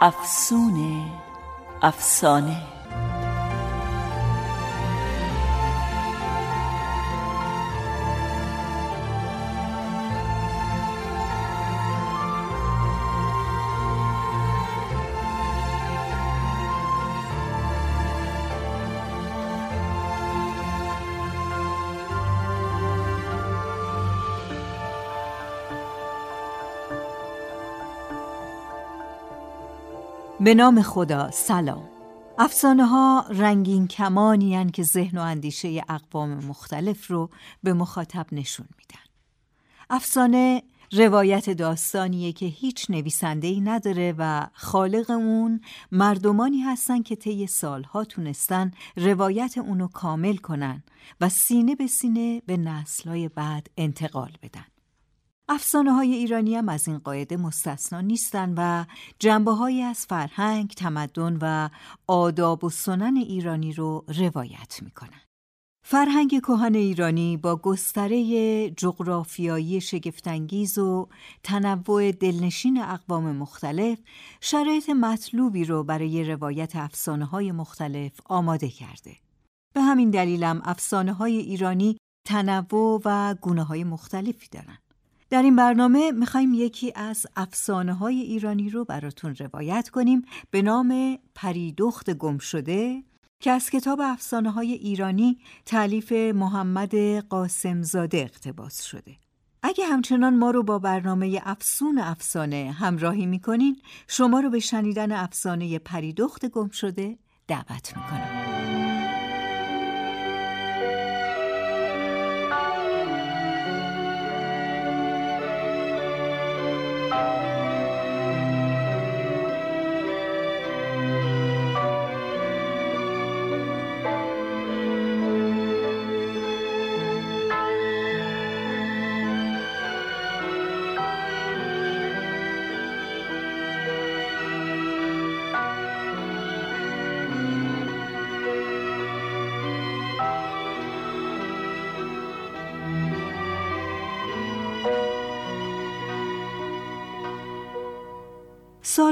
افسونه افسانه. به نام خدا سلام. افسانه ها رنگین کمانی که ذهن و اندیشه اقوام مختلف رو به مخاطب نشون میدن. افسانه روایت داستانیه که هیچ نویسنده‌ای نداره و خالق اون مردمانی هستن که طی سالها تونستن روایت اونو کامل کنن و سینه به سینه به نسلهای بعد انتقال بدن. افسانه های ایرانی هم از این قاعده مستثنا نیستن و جنبه های از فرهنگ، تمدن و آداب و سنن ایرانی رو روایت می‌کنن. فرهنگ کهن ایرانی با گستره جغرافیایی شگفتانگیز و تنوع دلنشین اقوام مختلف شرایط مطلوبی رو برای روایت افسانه های مختلف آماده کرده. به همین دلیلم افسانه های ایرانی تنوع و گونه های مختلفی دارن. در این برنامه می‌خوایم یکی از افسانه های ایرانی رو براتون روایت کنیم به نام پریدخت گم شده که از کتاب افسانه های ایرانی تعلیف محمد قاسمزاده اقتباس شده. اگه همچنان ما رو با برنامه افسون افسانه همراهی می‌کنین شما رو به شنیدن افسانه پریدخت گم شده دعوت می‌کنم.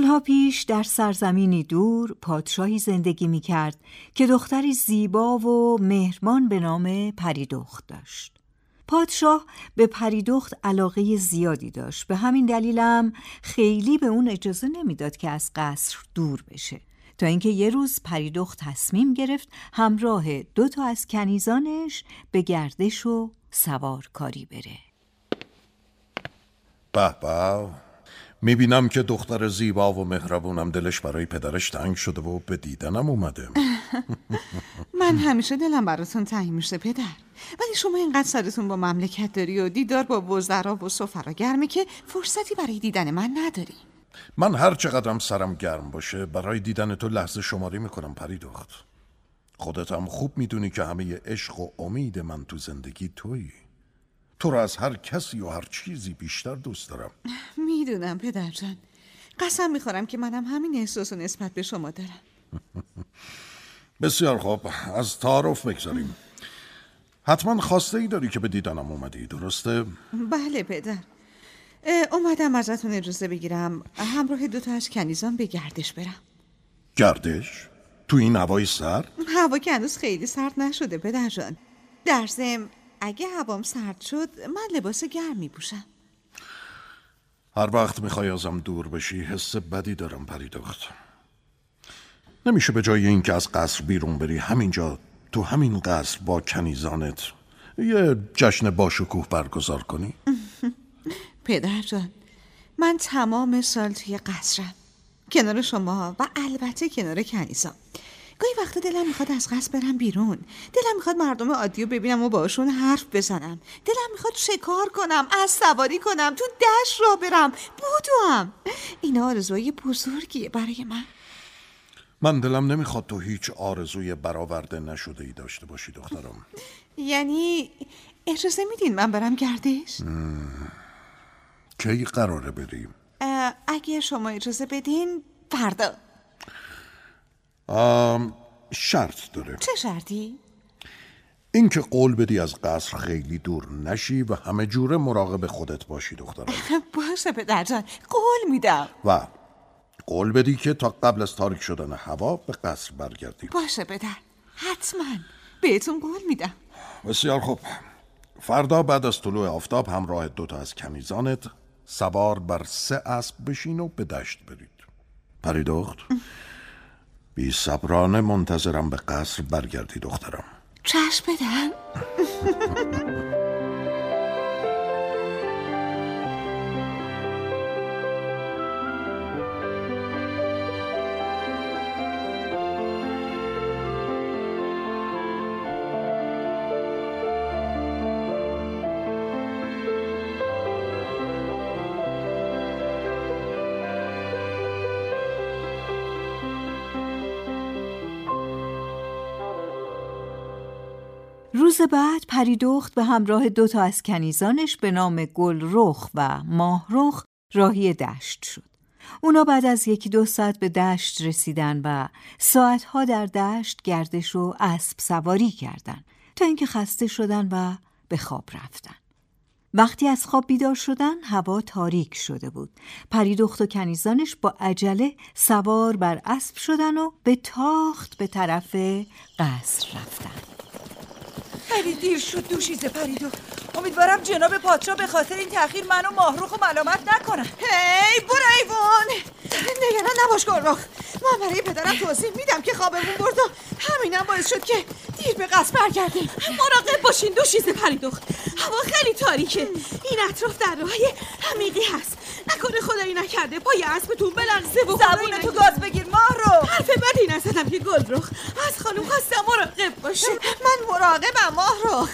سالها پیش در سرزمینی دور پادشاهی زندگی می کرد که دختری زیبا و مهربان به نام پریدخت داشت. پادشاه به پریدخت علاقه زیادی داشت. به همین دلیلم خیلی به اون اجازه نمی‌داد که از قصر دور بشه. تا اینکه یه روز پریدخت تصمیم گرفت همراه دو تا از کنیزانش به گردش و سوارکاری بره. به. می‌بینم که دختر زیبا و مهربونم دلش برای پدرش تنگ شده و به دیدنم اومده. من همیشه دلم براتون تنگ میشه پدر. ولی شما اینقدر سرتون با مملکت داری و دیدار با وزرا و سفرا گرمه که فرصتی برای دیدن من نداری. من هر چقدرم سرم گرم باشه برای دیدن تو لحظه شماری می‌کنم پری دخت خودت هم خوب می‌دونی که همه عشق و امید من تو زندگی تویی. تو را از هر کسی و هر چیزی بیشتر دوست دارم. می‌دونم پدر جان قسم می‌خورم که منم همین احساس و نسبت به شما دارم. بسیار خوب. از تعارف بگذاریم حتما خواسته ای داری که به دیدنم اومدی درسته؟ بله پدر. اومدم ازتون اجازه بگیرم. همراه دوتا از کنیزان به گردش برم. گردش؟ تو این هوای سرد؟ هوا که هنوز خیلی سرد نشده پدر جان در اگه هوام سرد شد من لباس گرم می پوشم هر وقت می‌خوای ازم دور بشی حس بدی دارم پریدخت نمیشه به جای اینکه از قصر بیرون بری همینجا تو همین قصر با کنیزانت یه جشن باشکوه برگزار کنی؟ پدر جان من تمام سال توی قصرم. کنار شما و البته کنار کنیزان گاهی وقتا دلم می‌خواد از قصد برم بیرون. دلم می‌خواد مردم عادی رو ببینم و باشون حرف بزنم. دلم می‌خواد شکار کنم از سواری کنم تو دشت را برم. بودوم این آرزوی بزرگیه برای من. من دلم نمی‌خواد تو هیچ آرزوی برآورده نشده ای داشته باشی دخترم. یعنی اجازه میدین من برم گردش؟ کی قراره بریم؟ اگه شما اجازه بدین فردا. شرط داره. چه شرطی؟ اینکه قول بدی از قصر خیلی دور نشی و همه جوره مراقب خودت باشی دخترم. باشه پدرجان قول میدم. و قول بدی که تا قبل از تاریک شدن هوا به قصر برگردی. باشه پدر. حتما. بهتون قول میدم. بسیار خوب. فردا بعد از طلوع آفتاب همراه دوتا از کنیزانت سوار بر سه اسب بشین و به دشت برید. پریدخت. بی صبرانه منتظرم به قصر برگردی دخترم. چشم بدم روز بعد پریدخت به همراه دو تا از کنیزانش به نام گلرخ و ماهرخ راهی دشت شد. اونا بعد از یکی دو ساعت به دشت رسیدن و ساعتها در دشت گردش و اسب سواری کردن تا اینکه خسته شدن و به خواب رفتن. وقتی از خواب بیدار شدن هوا تاریک شده بود. پریدخت و کنیزانش با عجله سوار بر اسب شدن و به تاخت به طرف قصر رفتن. خیلی دیر شد دوشیزه پریدو امیدوارم جناب پادشاه به خاطر این تاخیر منو ماهروخ و ملامت نکنن هی برو ایوان. نگران نباش گلرخ. من برای پدرم توضیح میدم که خوابمون برد و همینم باعث شد که دیر به قصد برگردیم. مراقب باشین دوشیزه پریدخت هوا خیلی تاریکه. این اطراف در راه عمیقی هست. نکنه خدایی نکرده. پای اسبتون بلغزه و زبون تو گاز بگیر ماه رو. حرف بدی نزدم که گلرخ از خانم خواستم مراقب باشه. من مراقبم ماه رو.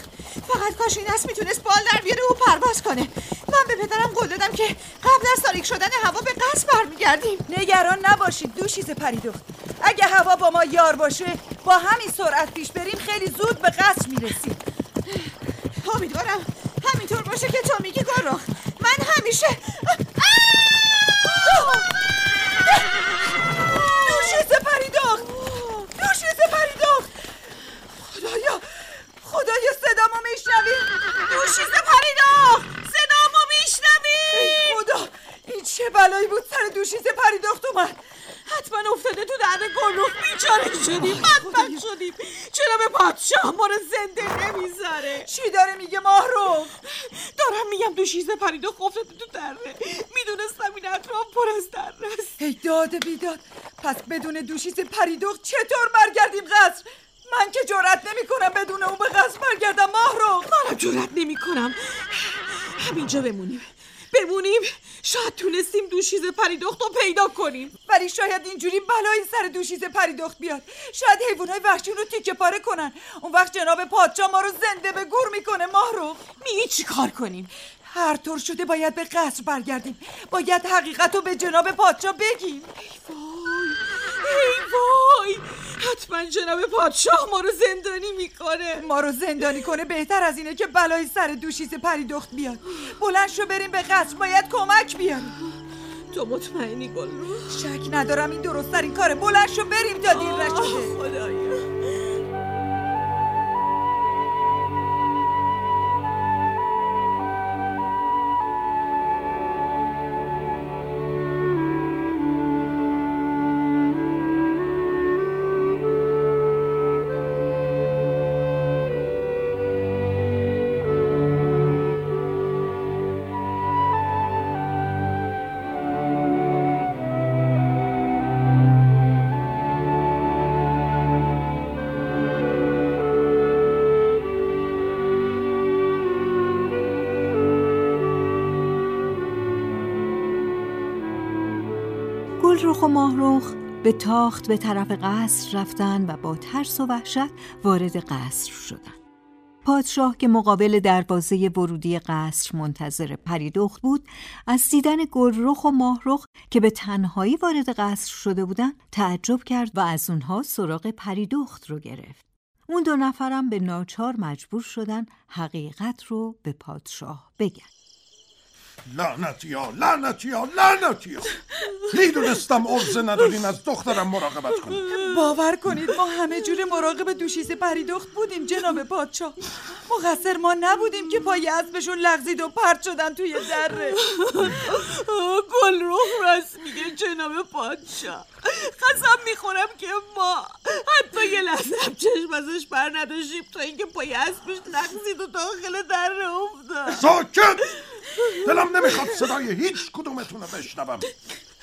فقط کاش این اسب می‌تونست بال در بیاره و پرواز کنه. من به پدرم قول دادم که قبل از تاریک شدن هوا به قصد برمیگردیم. نگران نباشید دوشیز پریدخت. اگه هوا با ما یار باشه با همین سرعت پیش بریم خیلی زود به قصد می‌رسیم. امیدوارم همینطور باشه که تو میگی گلرخ من همیشه دوشیز پریدخت دوشیز پریدخت خدایا خدایا صدامو میشنوی؟ دوشیز پریدخت صدامو میشنوی؟ خدا این چه بلایی بود سر دوشیز پریدخت اومد. حتما افتاده تو درد گلرخ بیچاره شدیم بدبخت شدیم چرا به پادشاه ما رو زنده نمی‌ذاره؟ چی داره میگه ماهرو؟ دارم میگم دوشیزه پریدخت افتاده تو دره می‌دونستم این اطراف پر از دره است ای داد بیداد. پس بدون دوشیز پریدخت چطور برگردیم قصر؟ من که جرأت نمی کنم بدون اون به قصر برگردم ماهرو. منم جرأت نمی کنم همینجا بمونیم. بمونیم. شاید تونستیم دوشیز پریدخت رو پیدا کنیم. ولی شاید اینجوری بلایی سر دوشیز پریدخت بیاد. شاید حیوانای وحشی رو تیکه پاره کنن. اون وقت جناب پادشاه ما رو زنده به گور می‌کنه ماهرو. میگی چی کار کنیم. هر طور شده باید به قصر برگردیم. باید حقیقت رو به جناب پادشاه بگیم. ای وای ای وای. حتما جناب پادشاه ما رو زندانی می‌کنه. ما رو زندانی کنه بهتر از اینه که بلای سر دوشیز پریدخت بیاد. بلند شو بریم به قصر باید کمک بیاریم. تو مطمئنی گل شک ندارم این درست در این کاره. بلند شو بریم تا دیر نشده و ماهرخ به تاخت به طرف قصر رفتن و با ترس و وحشت وارد قصر شدند. پادشاه که مقابل دروازه ورودی قصر منتظر پریدخت بود از دیدن گلرخ و ماهرخ که به تنهایی وارد قصر شده بودند تعجب کرد و از اونها سراغ پریدخت رو گرفت اون دو نفرم به ناچار مجبور شدن حقیقت رو به پادشاه بگن لعنتی ها لعنتی ها لعنتی ها می‌دونستم عرضه ندارین از دخترم مراقبت کنید باور کنید ما همه جور مراقب دوشیز پریدخت بودیم جناب پادشاه مقصر ما نبودیم که پای اسبشون لغزید و پرت شدن توی دره. گل روح راست میگه جناب پادشاه قسم می‌خورم که ما حتی یه لحظه هم چشم ازش بر نداشتیم تا اینکه پای اسبش لغزید و داخل دره افتاد. ساکت! دلم نمی‌خواد صدای هیچ کدومتون رو بشنوم.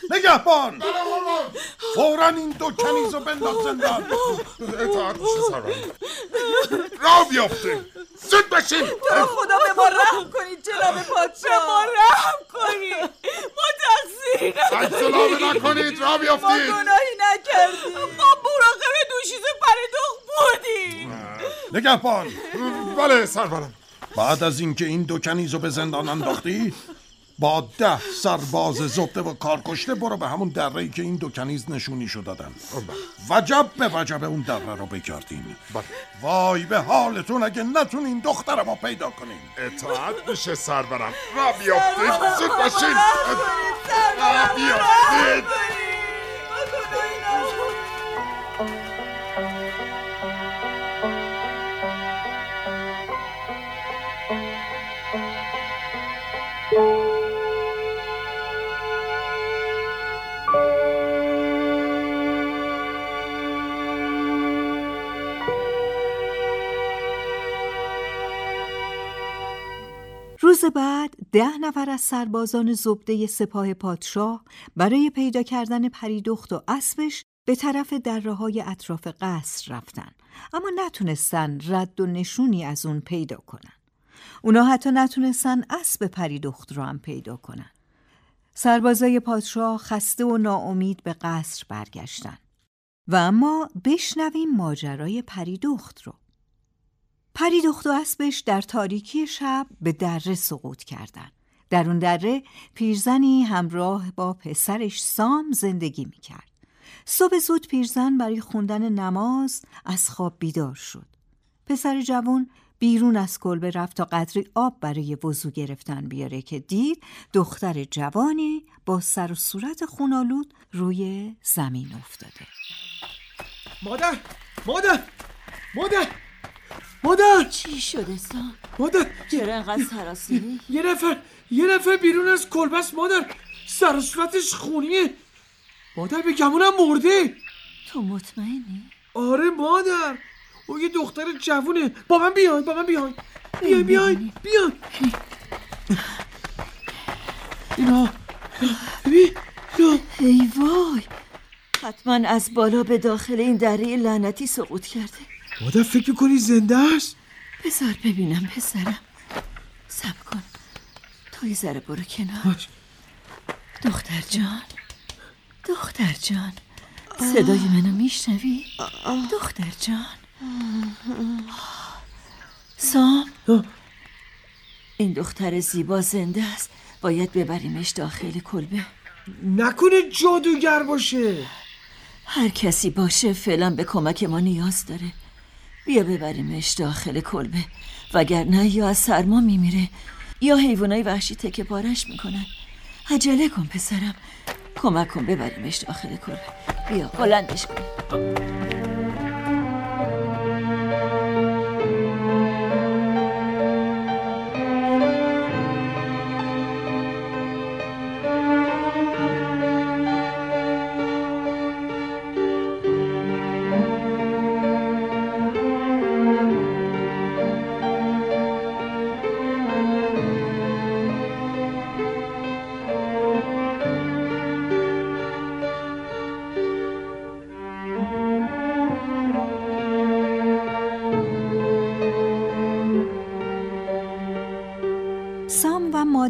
نگهبان! فورا این دو کنیز رو بنداز زندان. اطاعت سرم را بیافته. زود بشین. تو خدا به ما رحم کنید جناب پادشاه؟ به ما رحم کنید ما تقصیری اجزلابه نکنید را ما بیافتید گناهی نکردیم. ما مراقب دوشیز پریدخت بودیم. نگهبان. بله سرورم. بعد از اینکه این دو کنیز رو به زندان انداختی با ده سرباز زبده و کارکشته برو به همون دره که این دو کنیز نشونیشو دادن. وجب به وجب اون دره رو بگردین بله. وای به حالتون اگه نتونین دخترم رو پیدا کنین. اطاعت میشه سرورم. را بیافتید زود بشین را بیافتید. روز بعد ده نفر از سربازان زبده سپاه پادشاه برای پیدا کردن پریدخت و اسبش به طرف دره های اطراف قصر رفتن اما نتونستن رد و نشونی از اون پیدا کنن. اونا حتی نتونستن اسب پریدخت رو هم پیدا کنن. سربازای پادشاه خسته و ناامید به قصر برگشتن و اما بشنویم ماجرای پریدخت رو. پریدخت و اسبش در تاریکی شب به دره سقوط کردند. در اون دره پیرزنی همراه با پسرش سام زندگی می‌کرد. صبح زود پیرزن برای خوندن نماز از خواب بیدار شد. پسر جوان بیرون از کلبه رفت تا قدری آب برای وضو گرفتن بیاره که دید دختر جوانی با سر و صورت خونالود روی زمین افتاده. مادر مادر مادر مادر! چی شده سام؟ مادر! چرا انقدر سراسیری؟ یه نفر یه نفر بیرون از کلبه است مادر! سر صورتش خونیه! مادر به گمونم مرده! تو مطمئنی؟ آره مادر! او یه دختر جوونه! با من بیاین با من بیاین! بیاین بیاین! بیاین! اینا ببین اینا! ای وای! حتما از بالا به داخل این دره لعنتی سقوط کرده. مادر فکر می‌کنی زنده است؟ بذار ببینم پسرم. سب کن. تو یه ذره برو کنار. دختر جان. دختر جان. صدای منو میشنوی؟ دختر جان. سام. این دختر زیبا زنده است. باید ببریمش داخل کلبه. نکنه جادوگر باشه. هر کسی باشه فعلا به کمک ما نیاز داره. بیا ببریمش داخل کلبه. وگرنه یا از سرما میمیره یا حیوانای وحشی تکه پارش می‌کنن. عجله کن پسرم. کمک کن ببریمش داخل کلبه. بیا بلندش کن.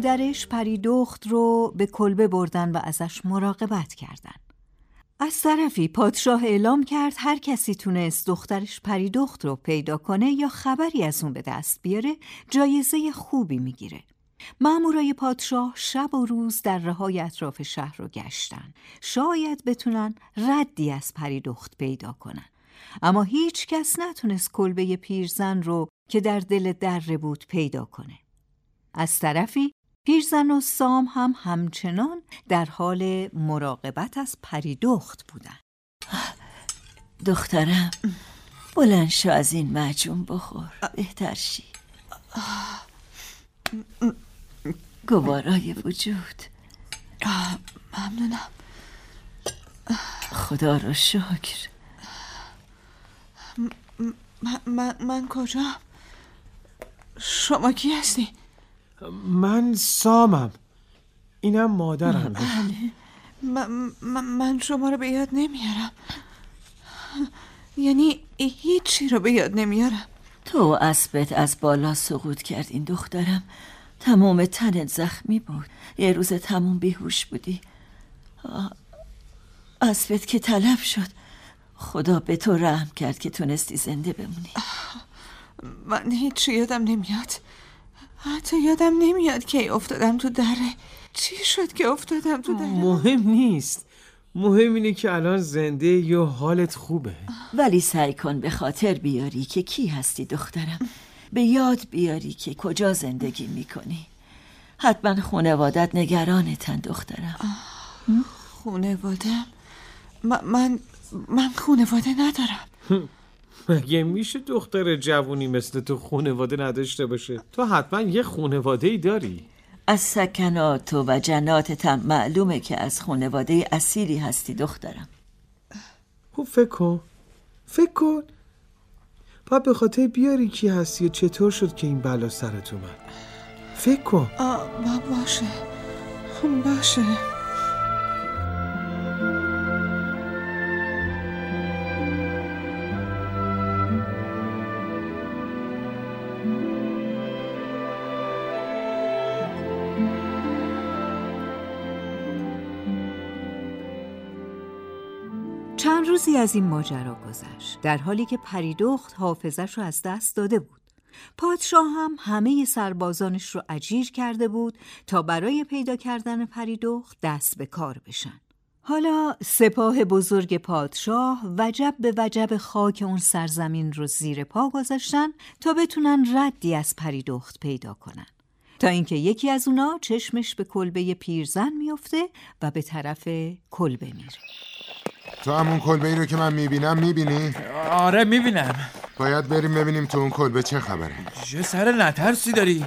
مادرش پریدخت رو به کلبه بردن و ازش مراقبت کردن. از طرفی پادشاه اعلام کرد هر کسی تونست دخترش پریدخت رو پیدا کنه یا خبری از اون به دست بیاره جایزه خوبی می‌گیره. مامورای پادشاه شب و روز در رهای اطراف شهر رو گشتن. شاید بتونن ردی از پریدخت پیدا کنن. اما هیچ کس نتونست کلبه پیرزن رو که در دل دره بود پیدا کنه. از طرفی پیرزن و سام هم همچنان در حال مراقبت از پریدخت بودن. دخترم بلند شو از این مجون بخور. بهتر شی. گوارای وجود. ممنونم. خدا رو شکر. من, من, من کجا؟ شما کی هستی؟ من سامم. اینم مادرم. من, من, من شما رو به یاد نمیارم. یعنی هیچی رو به یاد نمیارم. تو اسبت از بالا سقوط کردین دخترم. تمام تنت زخمی بود. یه روز تموم بیهوش بودی. اسبت که تلف شد. خدا به تو رحم کرد که تونستی زنده بمونی. من هیچی یادم نمیاد. حتی یادم نمیاد که افتادم تو دره. چی شد که افتادم تو دره؟ مهم نیست. مهم اینه که الان زنده یا حالت خوبه. ولی سعی کن به خاطر بیاری که کی هستی دخترم. به یاد بیاری که کجا زندگی می‌کنی. حتما خونوادت نگرانتن دخترم. خونوادم من من خونواده ندارم. مگه میشه دختر جوونی مثل تو خونواده نداشته باشه؟ تو حتما یه خونواده ای داری. از سکنات و جناتتم معلومه که از خونواده اصیلی هستی دخترم. خوب فکر کن. فکر کن. باید به خاطر بیاری کی هستی و چطور شد که این بلا سرت اومد. فکر کن. آه باشه. باشه. روزی از این ماجرا گذشت در حالی که پریدخت حافظش رو از دست داده بود. پادشاه هم همه سربازانش رو اجیر کرده بود تا برای پیدا کردن پریدخت دست به کار بشن. حالا سپاه بزرگ پادشاه وجب به وجب خاک اون سرزمین رو زیر پا گذاشتن تا بتونن ردی از پریدخت پیدا کنن. تا اینکه یکی از اونا چشمش به کلبه پیرزن میفته و به طرف کلبه میره. تو همون کلبه ای رو که من می‌بینم می‌بینی؟ آره می‌بینم. باید بریم ببینیم تو اون کلبه چه خبره. چه سر نترسی داری؟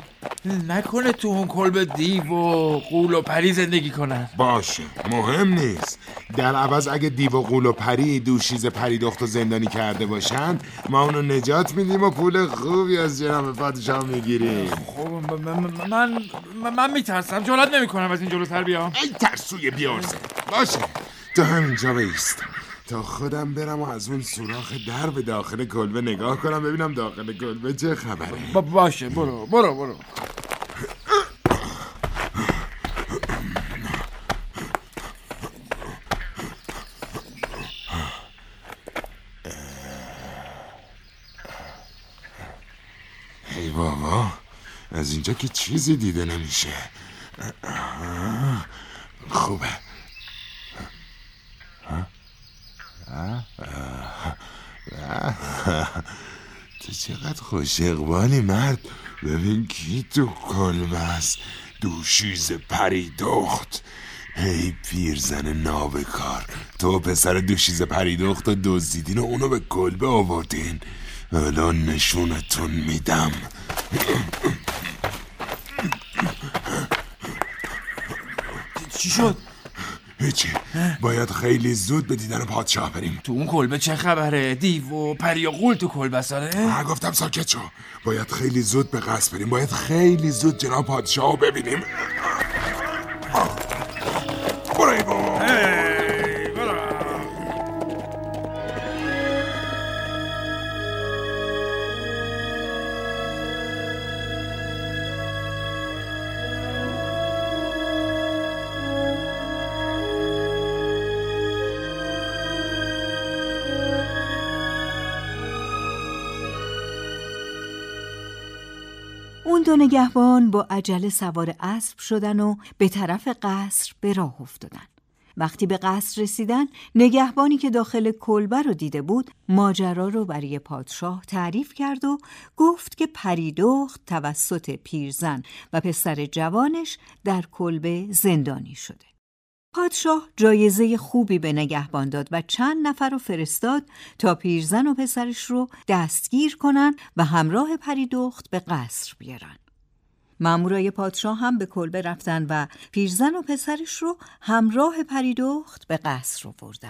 نکنه تو اون کلبه دیو و قول و پری زندگی کنن. باشه مهم نیست. در عوض اگه دیو و قول و پری دوشیز پری دخت و زندانی کرده باشند ما اونو نجات میدیم و پول خوبی از جناب پادشاه می‌گیریم. خب من من, من, میترسم. جلت نمی‌کنم از این جلوتر بیام. ای ترسوی بیارزه. باشه. تو همینجا بیست. تا خودم برم و از اون سوراخ در به داخل کلبه نگاه کنم ببینم داخل کلبه چه خبره. با باشه برو برو برو. ای بابا از اینجا که چیزی دیده نمیشه. خوبه. تو چقدر خوش اقبالی مرد. ببین کی تو کلم است. دوشیز پری دخت. هی پیرزن نابکار. تو پسر دوشیز پری دخت دزدیدین و اونو به کلبه آوردین. الان نشونتون میدم. چی شد؟ هیچی. باید خیلی زود به دیدن پادشاه بریم. تو اون کلبه چه خبره؟ دیو و پری و قول تو کلبه ساره گفتم ساکت شو. باید خیلی زود به قصد بریم. باید خیلی زود جناب پادشاه رو ببینیم. نگهبان با عجله سوار اسب شدن و به طرف قصر به راه افتادن. وقتی به قصر رسیدن نگهبانی که داخل کلبه رو دیده بود ماجرا رو برای پادشاه تعریف کرد و گفت که پریدخت توسط پیرزن و پسر جوانش در کلبه زندانی شده. پادشاه جایزه خوبی به نگهبان داد و چند نفر رو فرستاد تا پیرزن و پسرش رو دستگیر کنن و همراه پریدخت به قصر بیارن. مامورای پادشاه هم به کلبه رفتن و پیرزن و پسرش رو همراه پریدخت به قصر بردن.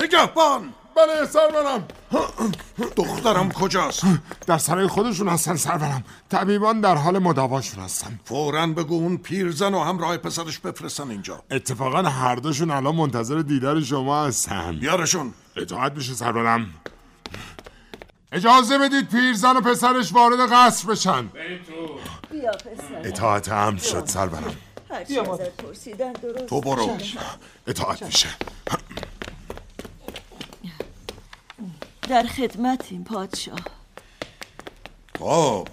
نگهبان! بله سرورم. دخترم کجاست؟ در سرای خودشون هستن سرورم. طبیبان در حال مداواشون هستن. فورا بگو اون پیرزن و همراه پسرش بفرستن اینجا. اتفاقا هر دوشون الان منتظر دیدار شما هستن. بیارشون. اطاعت میشه سرورم. اجازه بدید پیرزن و پسرش وارد قصر بشن. بیا پسر. اطاعت هم شد سرورم. پرسیدن درست تو برو. اطاعت میشه. در خدمتیم پادشاه. خب.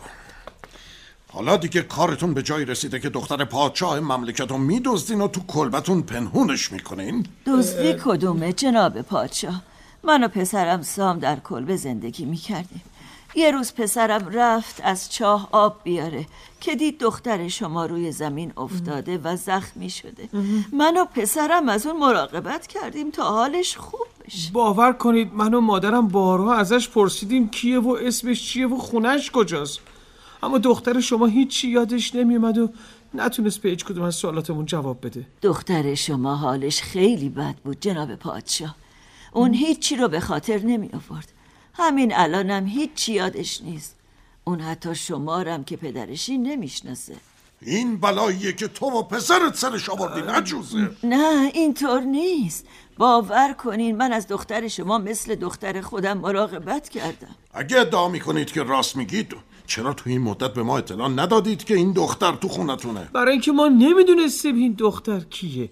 حالا دیگه کارتون به جایی رسیده که دختر پادشاه مملکت رو میدزدین و تو کلبتون پنهونش می‌کنین. دزدی کدومه جناب پادشاه؟ من و پسرم سام در کلبه زندگی می‌کردیم. یه روز پسرم رفت از چاه آب بیاره که دید دختر شما روی زمین افتاده و زخمی شده. من و پسرم از اون مراقبت کردیم تا حالش خوب بشه. باور کنید من و مادرم بارها ازش پرسیدیم کیه و اسمش چیه و خونش کجاست. اما دختر شما هیچی یادش نمیومد و نتونست به هیچ کدوم از سوالاتمون جواب بده. دختر شما حالش خیلی بد بود جناب پادشاه. اون هیچی رو به خاطر نمی آورد. همین الانم هیچی یادش نیست. اون حتی شمارم که پدرشی نمی‌شناسه. این بلاییه که تو و پسرت سرش آوردین عجوزه نه اینطور نیست. باور کنین من از دختر شما مثل دختر خودم مراقبت کردم. اگه ادعا می‌کنید که راست میگید چرا تو این مدت به ما اطلاع ندادید که این دختر تو خونتونه؟ برای اینکه ما نمی‌دونستیم این دختر کیه.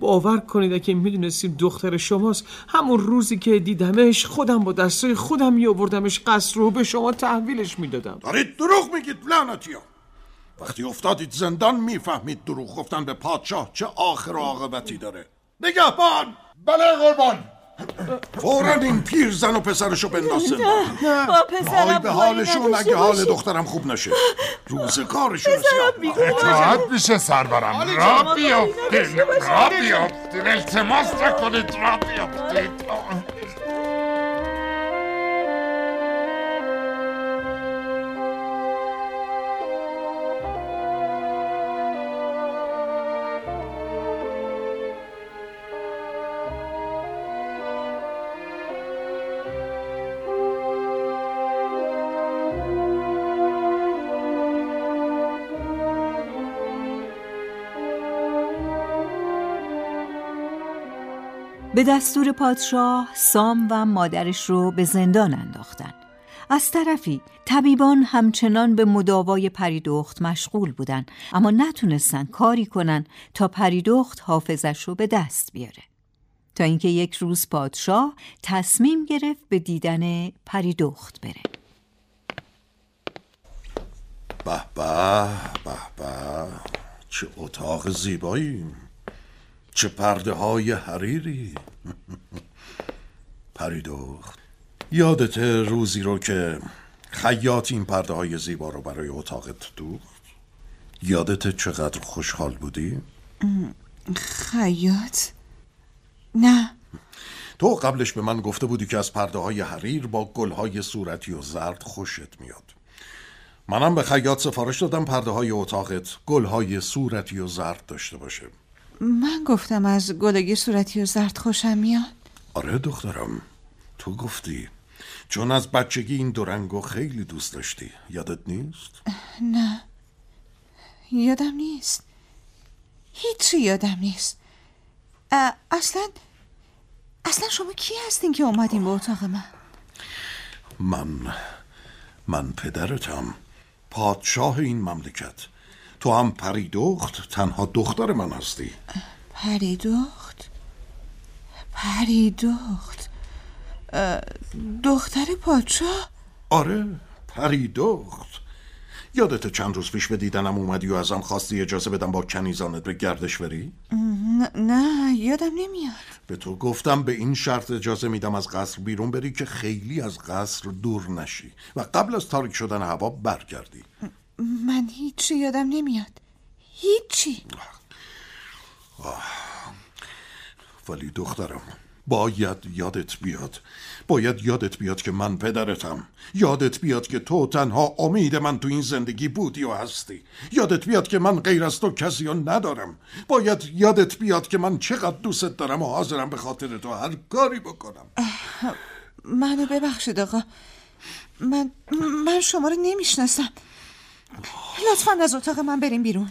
باور کنید اگه می‌دونستیم دختر شماست همون روزی که دیدمش خودم با دستای خودم میآوردمش قصر رو به شما تحویلش می‌دادم. دارید دروغ میگید لعنتی ها. وقتی افتادید زندان می‌فهمید دروغ گفتن به پادشاه چه آخر و عاقبتی داره. نگهبان! بله قربان! فورا این پیر زن و پسرشو بنداز زندان با پسرم به حالشون اگه حال. دخترم خوب نشه. روزگارشون سیاه اطاعت میشه سرورم. را بیافتین را بیافتین التماس نکنید. را بیافتید به دستور پادشاه سام و مادرش رو به زندان انداختن. از طرفی طبیبان همچنان به مداوای پریدخت مشغول بودن اما نتونستن کاری کنن تا پریدخت حافظش رو به دست بیاره. تا اینکه یک روز پادشاه تصمیم گرفت به دیدن پریدخت بره. به به به به. چه اتاق زیبایی. چه پرده های حریری. پریدخت. یادت روزی رو که خیاط این پرده های زیبا رو برای اتاقت دوخت؟ یادت چقدر خوشحال بودی؟ خیاط؟ نه. تو قبلش به من گفته بودی که از پرده های حریر با گل های صورتی و زرد خوشت میاد. منم به خیاط سفارش دادم پرده های اتاقت گل های صورتی و زرد داشته باشه. من گفتم از گلگی صورتی و زرد خوشم میاد. آره دخترم تو گفتی. چون از بچگی این دو رنگو خیلی دوست داشتی یادت نیست؟ نه یادم نیست. هیچی یادم نیست. اصلا اصلا شما کی هستین که اومدین به اتاق من؟ من من پدرتم پادشاه این مملکت. تو هم پریدخت؟ تنها دختر من هستی. پریدخت؟ پریدخت؟ دختر پادشاه؟ آره پریدخت. یادت چند روز پیش به دیدنم اومدی و ازم خواستی اجازه بدم با کنیزانت به گردش بری؟ نه, نه یادم نمیاد. به تو گفتم به این شرط اجازه میدم از قصر بیرون بری که خیلی از قصر دور نشی و قبل از تاریک شدن هوا برگردی. من هیچی یادم نمیاد. هیچی. ولی دخترم باید یادت بیاد. باید یادت بیاد که من پدرتم. یادت بیاد که تو تنها امید من تو این زندگی بودی و هستی. یادت بیاد که من غیر از تو کسی رو ندارم. باید یادت بیاد که من چقدر دوستت دارم و حاضرم به خاطر تو هر کاری بکنم. منو ببخشید آقا. من من شما رو نمی‌شناسم. لطفا از اتاق من بریم بیرون.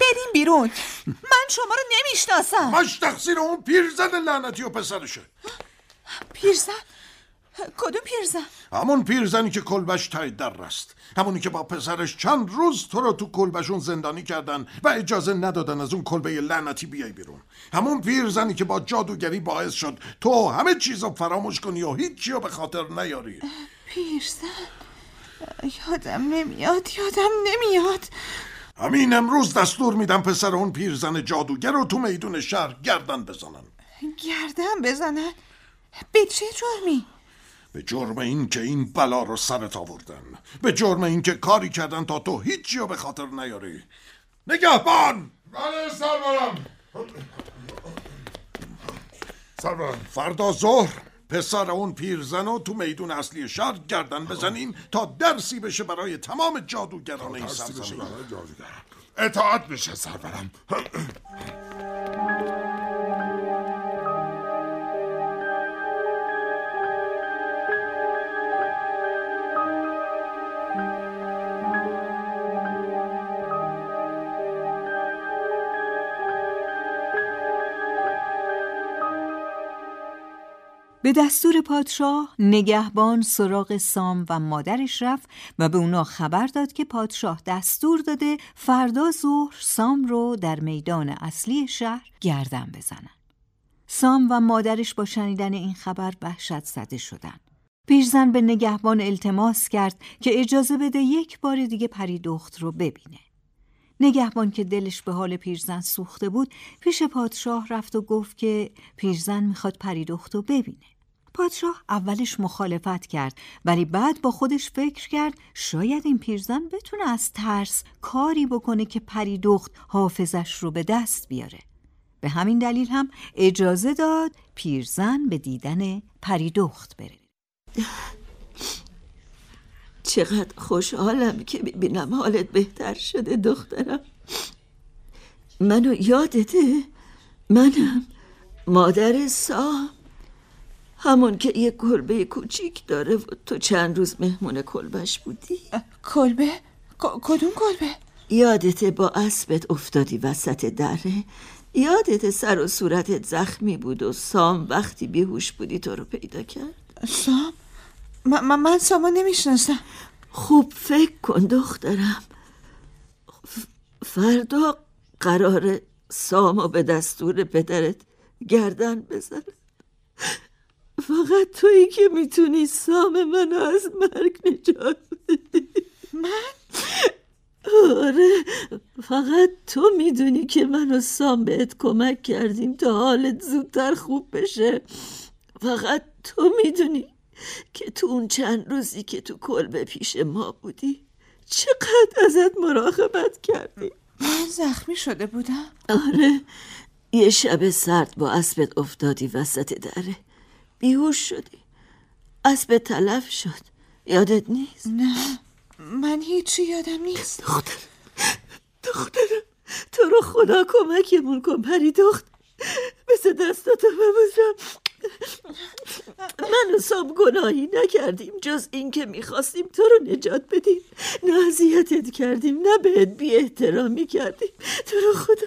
بریم بیرون. من شما رو نمی‌شناسم. مش تقصیر اون پیرزن لعنتی و پسرشه. پیرزن؟ کدوم پیرزن؟ همون پیرزنی که کلبش تای در رست. همونی که با پسرش چند روز تو رو تو کلبشون زندانی کردن و اجازه ندادن از اون کلبه لعنتی بیای بیرون. همون پیرزنی که با جادوگری باعث شد تو همه چیز رو فراموش کنی و هیچی رو به خاطر نیاری. پیرزن؟ یادم نمیاد یادم نمیاد. همین امروز دستور میدم پسر اون پیرزن جادوگر رو تو میدون شهر گردن بزنن. گردن بزنن؟ به چه جرمی؟ به جرم این که این بلا رو سرت آوردن. به جرم این که کاری کردن تا تو هیچی رو به خاطر نیاری. نگهبان! بله سرورم. سرورم فردا ظهر. پسر اون پیرزن رو تو میدون اصلی شهر گردن بزنین تا درسی بشه برای تمام جادوگران این سرزمین. اطاعت میشه سرورم. به دستور پادشاه نگهبان سراغ سام و مادرش رفت و به اونا خبر داد که پادشاه دستور داده فردا ظهر سام رو در میدان اصلی شهر گردن بزنن. سام و مادرش با شنیدن این خبر وحشت زده شدن. پیرزن به نگهبان التماس کرد که اجازه بده یک بار دیگه پریدخت رو ببینه. نگهبان که دلش به حال پیرزن سوخته بود پیش پادشاه رفت و گفت که پیرزن می‌خواد پریدخت رو ببینه. پادشاه اولش مخالفت کرد ولی بعد با خودش فکر کرد شاید این پیرزن بتونه از ترس کاری بکنه که پریدخت حافظش رو به دست بیاره. به همین دلیل هم اجازه داد پیرزن به دیدن پریدخت بره. چقدر خوشحالم که ببینم حالت بهتر شده دخترم. منو یادته؟ منم. مادر سام. همون که یه کلبه کوچیک داره و تو چند روز مهمون کلبش بودی کلبه؟ کدوم کلبه؟ یادت با اسبت افتادی وسط دره یادت سر و صورتت زخمی بود و سام وقتی بیهوش بودی تو رو پیدا کرد سام؟ من, من سامو نمی‌شناسم خوب فکر کن دخترم فردا قرار سامو به دستور پدرت گردن بزنه فقط تویی که می‌تونی سام منو از مرگ نجات بدی. من؟ آره فقط تو می‌دونی که من و سام بهت کمک کردیم تا حالت زودتر خوب بشه. فقط تو می‌دونی که تو اون چند روزی که تو کلبه پیش ما بودی چقدر ازت مراقبت کردی من زخمی شده بودم. آره یه شب سرد با اسبت افتادی وسط دره. بیهوش شدی. اسب تلف شد. یادت نیست؟ نه. من هیچی یادم نیست. دختر دخترم تو رو خدا کمکمون کن پری دخت. مثل دستاتو ببوزم من و سام گناهی نکردیم جز اینکه می‌خواستیم تو رو نجات بدیم. نه اذیتت کردیم نه بهت بی احترامی کردیم. تو رو خدا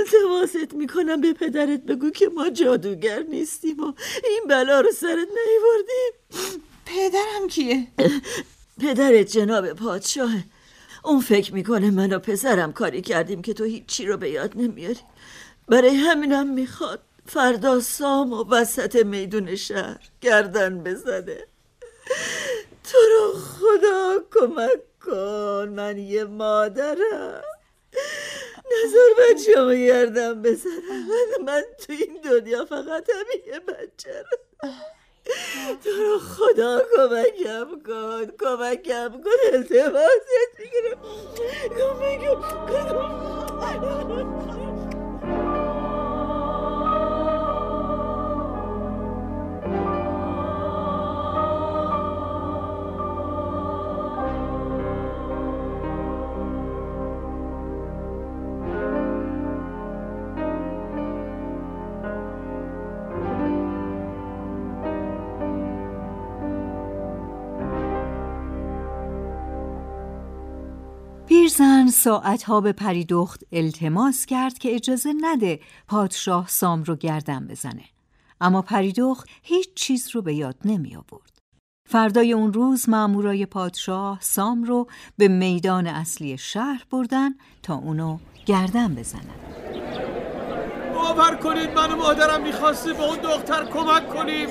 التماست می‌کنم به پدرت بگو که ما جادوگر نیستیم و این بلا رو سرت نیوردیم پدرم کیه؟ پدرت جناب پادشاه. اون فکر می‌کنه من و پسرم کاری کردیم که تو هیچی رو به یاد نمیاری. برای همینم می‌خواد. فردا سام و وسط میدون شهر گردن بزنه. تو رو خدا کمک کن من یه مادرم. نظر بچه همو گردم بزنم. من تو این دنیا فقط هم یه بچه تو رو خدا کمکم کن کمکم کن. التماست. می‌گیرم. کمکم کن. پیرزن ساعتها به پریدخت التماس کرد که اجازه نده پادشاه سام رو گردن بزنه. اما پریدخت هیچ چیز رو به یاد نمی آورد. فردای اون روز مامورای پادشاه سام رو به میدان اصلی شهر بردن تا اونو گردن بزنن. باور کنید من و مادرم می‌خواستی به اون دختر کمک کنیم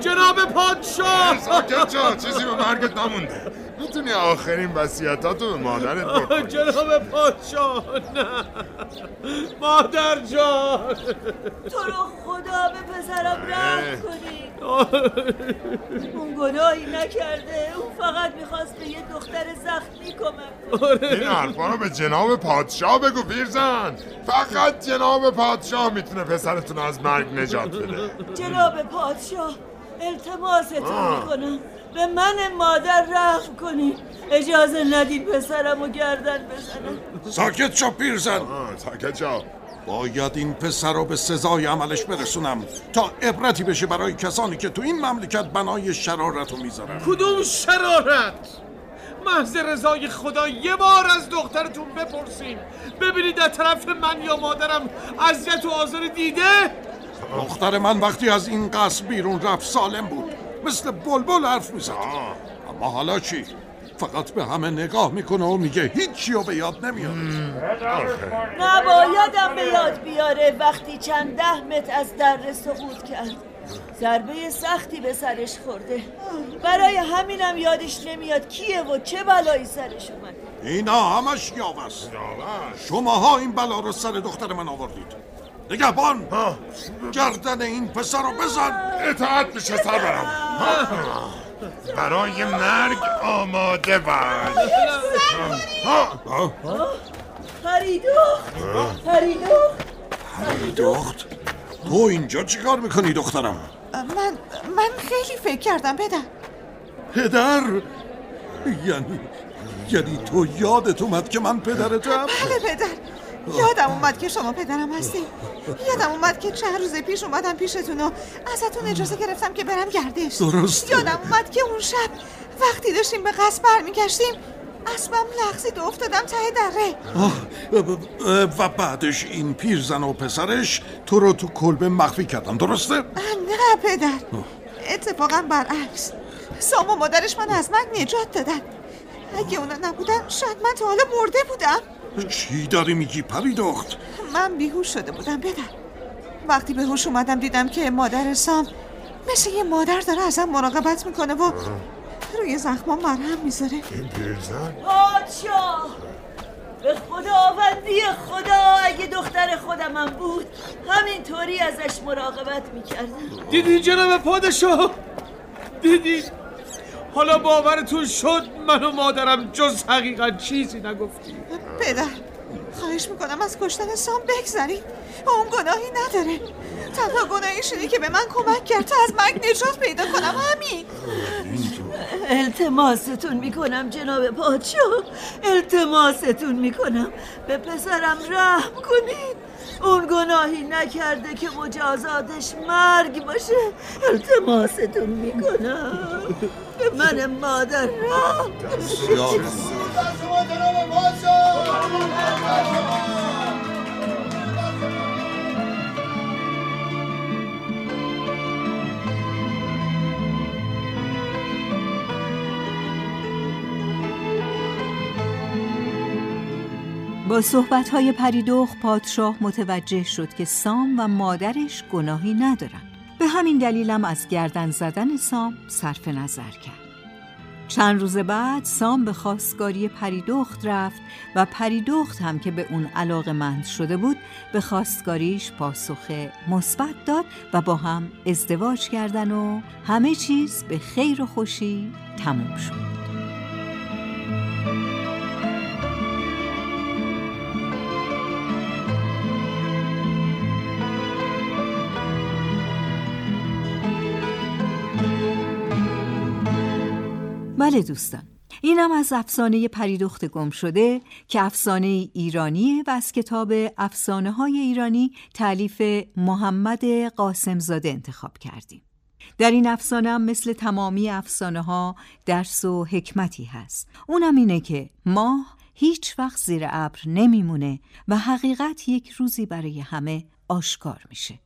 جناب پادشاه ساکت چیزی به مرگت نمونده می‌تونی آخرین وسیعتاتو به مادرت بکنی جناب پادشاه نه. مادر جان. تو رو خدا به پسرم رحم کنی. اون گناهی نکرده. اون فقط می‌خواست به یه دختر زخمی کمک کنه. این حرفا رو به جناب پادشاه بگو پیرزن فقط جناب پادشاه می‌تونه پسرتون از مرگ نجات بده. جناب پادشاه التماستون می‌کنم. به من مادر رحم کنی. اجازه ندید پسرم و گردن بزنم. ساکت شو پیرزن ساکت شو. باید این پسر رو به سزای عملش برسونم تا عبرتی بشه برای کسانی که تو این مملکت بنای شرارت رو می‌ذارن. کدوم شرارت؟ محض رضای خدا یه بار از دخترتون بپرسیم ببینید در طرف من یا مادرم اذیت و آزار دیده؟ دختر من وقتی از این قصر بیرون رفت سالم بود. مثل بلبل حرف می‌زد. اما حالا چی؟ فقط به همه نگاه می‌کنه و میگه هیچی رو به یاد نمیاد نبایدم به یاد بیاره وقتی چند ده متر از در سقوط کرد. ضربه سختی به سرش خورده. برای همینم یادش نمیاد کیه و چه بلایی سرش اومد. اینا همش یاوست. شماها این بلا رو سر دختر من آوردید. نگهبان. گردن این پسر رو بزن. اطاعت میشه سرورم برای مرگ آماده باش. پریدخت. پریدخت. پریدخت؟ تو اینجا چیکار می‌کنی دخترم؟ من من خیلی فکر کردم پدر. پدر؟ یعنی یعنی تو یادت اومد که من پدرتم؟ بله پدر. یادم اومد که شما پدرم هستی یادم اومد که چند روز پیش اومدم پیشتون و ازتون اجازه گرفتم که برم گردش. درسته. یادم اومد که اون شب وقتی داشتیم به قصد برمیگشتیم اسبم لغزید و افتادم ته دره. و بعدش این پیرزن و پسرش تو رو تو کلبه مخفی کردم درسته؟ نه پدر اتفاقا برعکس. سام و مادرش من از مرگ نجات دادن. اگه اونا نبودن شاید من تا حالا مرده بودم. چی داری میگی پریدخت؟ من بیهوش شده بودم پدر. وقتی به هوش اومدم دیدم که مادر سام مثل یه مادر داره ازم مراقبت می‌کنه و روی زخمام مرهم می‌ذاره. این پیرزن پادشاه! به خداوندی خدا اگه دختر خودمم بود همینطوری ازش مراقبت می‌کردم. دیدی جناب پادشاه؟ دیدی؟ حالا باورتون شد من و مادرم جز حقیقت چیزی نگفتیم. پدر خواهش می‌کنم از کشتن سام بگذری اون گناهی نداره. تنها گناهیش اینه که به من کمک کرد تا از مرگ نجات پیدا کنم. همین التماستون می‌کنم جناب پادشاه. التماستون می‌کنم. به پسرم رحم کنید. اون گناهی نکرده که مجازاتش مرگ باشه. التماستون می‌کنم. به من مادر رحم با صحبتهای پریدخ پادشاه متوجه شد که سام و مادرش گناهی ندارن به همین دلیلم از گردن زدن سام صرف نظر کرد. چند روز بعد سام به خواستگاری پریدخت رفت و پریدخت هم که به اون علاقه مند شده بود به خواستگاریش پاسخ مثبت داد و با هم ازدواج کردن و همه چیز به خیر و خوشی تموم شد. بله دوستان. اینم از افسانه پریدخت گم شده که افسانه ایرانی و از کتاب افسانه های ایرانی تعلیف محمد قاسمزاده انتخاب کردیم. در این افسانه هم مثل تمامی افسانه ها درس و حکمتی هست. اونم اینه که ماه هیچ وقت زیر ابر نمیمونه و حقیقت یک روزی برای همه آشکار میشه.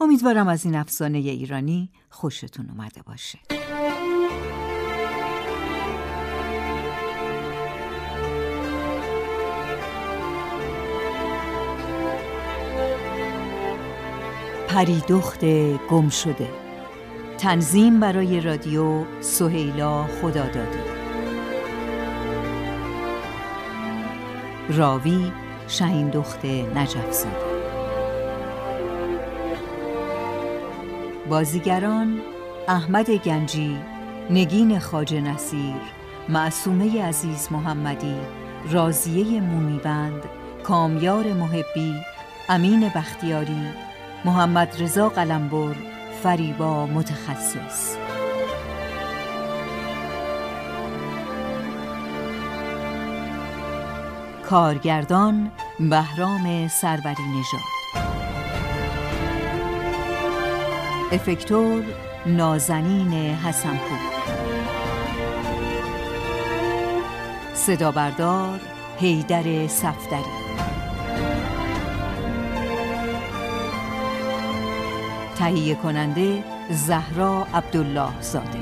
امیدوارم از این افسانه ایرانی خوشتون اومده باشه. پریدخت گم شده تنظیم برای رادیو سهیلا خدادادی. راوی شهین دخت نجف زاده بازیگران احمد گنجی نگین خاج نصیر معصومه عزیز محمدی رازیه مومیبند کامیار محبی امین بختیاری محمد رضا قلمبر فریبا متخصص. کارگردان بهرام سروری نژاد. افکتور نازنین حسنپور. صدا بردار حیدر صفدری. تهیه کننده زهرا عبدالله زاده.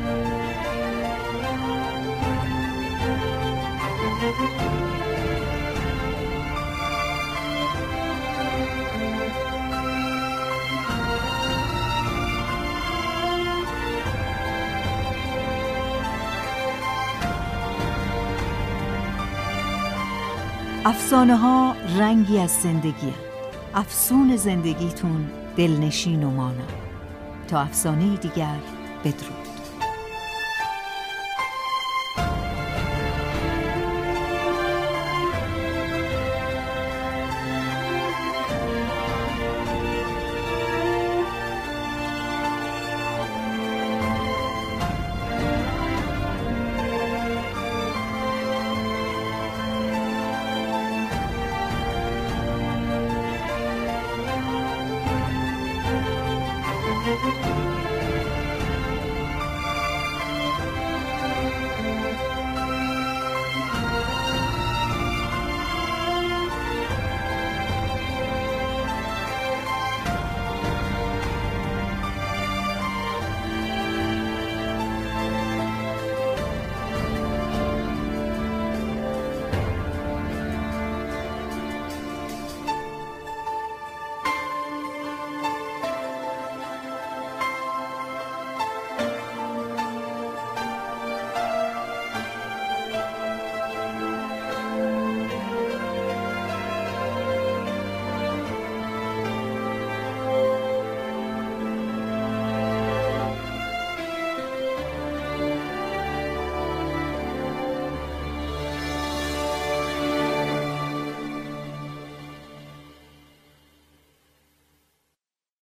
افسانه ها رنگی از زندگی افسون زندگیتون دلنشین و مانا. تا افسانه دیگر بدرود.